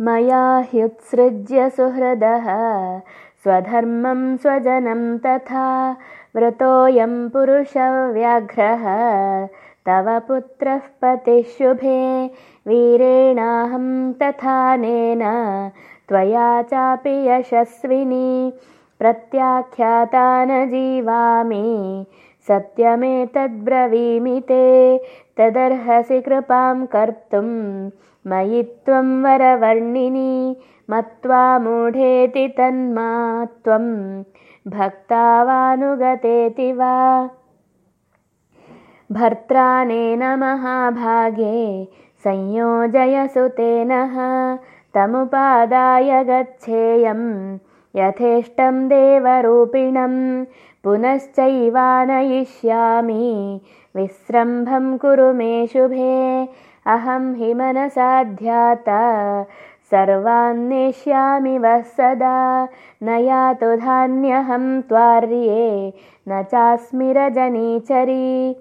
मया ह्युत्सृज्य सुहृदः। स्वधर्मं स्वजनं तथा व्रतोऽयं पुरुषव्याघ्रः। तव पुत्रः पतिशुभे वीरेणाहं तथानेन त्वया चापि यशस्विनी प्रत्याख्याता न जीवामि सत्यमेतद्ब्रवीमि ते। तदर्हसि कृपां कर्तुं मयि त्वं वरवर्णिनि मत्वा मूढेति तन्मा त्वं भक्तावानुगतेति वा। भर्त्रानेन महाभागे संयोजयसुतेनः तमुपादाय गच्छेयं यथेष्टं देवरूपिणं पुनश्चैवानयिष्यामि। विस्रम्भं कुरु मे शुभे। अहं हि मनसाध्याता। सर्वान्नेष्यामि वः सदा। न यातु धान्यहं त्वार्ये। न चास्मि रजनीचरी